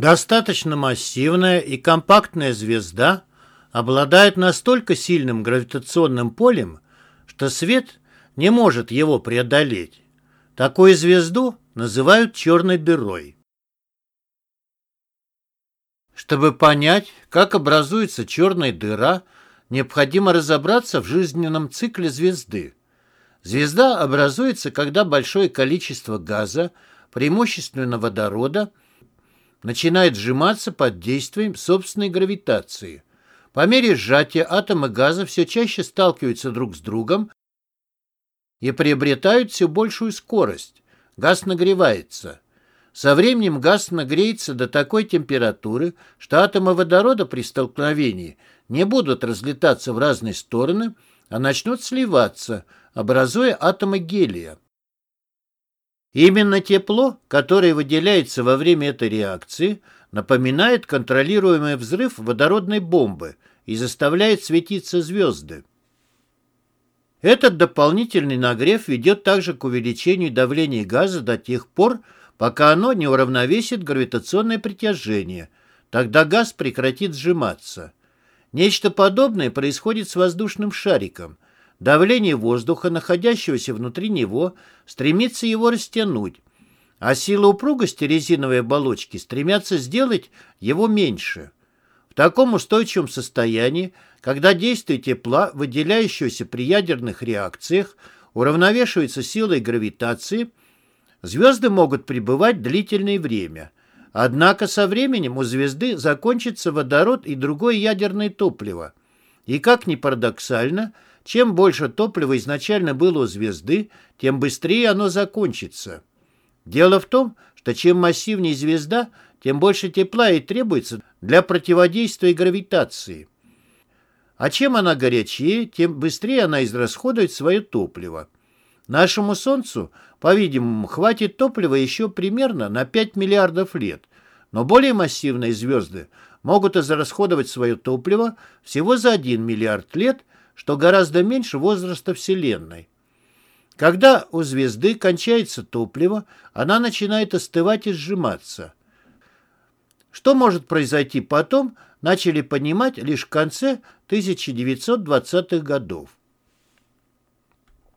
Достаточно массивная и компактная звезда обладает настолько сильным гравитационным полем, что свет не может его преодолеть. Такую звезду называют черной дырой. Чтобы понять, как образуется черная дыра, необходимо разобраться в жизненном цикле звезды. Звезда образуется, когда большое количество газа, преимущественно водорода, начинает сжиматься под действием собственной гравитации. По мере сжатия атомы газа все чаще сталкиваются друг с другом и приобретают все большую скорость. Газ нагревается. Со временем газ нагреется до такой температуры, что атомы водорода при столкновении не будут разлетаться в разные стороны, а начнут сливаться, образуя атомы гелия. Именно тепло, которое выделяется во время этой реакции, напоминает контролируемый взрыв водородной бомбы и заставляет светиться звезды. Этот дополнительный нагрев ведет также к увеличению давления газа до тех пор, пока оно не уравновесит гравитационное притяжение. Тогда газ прекратит сжиматься. Нечто подобное происходит с воздушным шариком – Давление воздуха, находящегося внутри него, стремится его растянуть, а сила упругости резиновой оболочки стремятся сделать его меньше. В таком устойчивом состоянии, когда действие тепла, выделяющегося при ядерных реакциях, уравновешивается силой гравитации, звезды могут пребывать длительное время. Однако со временем у звезды закончится водород и другое ядерное топливо. И как ни парадоксально – чем больше топлива изначально было у звезды, тем быстрее оно закончится. Дело в том, что чем массивнее звезда, тем больше тепла и требуется для противодействия гравитации. А чем она горячее, тем быстрее она израсходует свое топливо. Нашему Солнцу, по-видимому, хватит топлива еще примерно на 5 миллиардов лет, но более массивные звезды могут израсходовать свое топливо всего за 1 миллиард лет что гораздо меньше возраста Вселенной. Когда у звезды кончается топливо, она начинает остывать и сжиматься. Что может произойти потом, начали понимать лишь в конце 1920-х годов.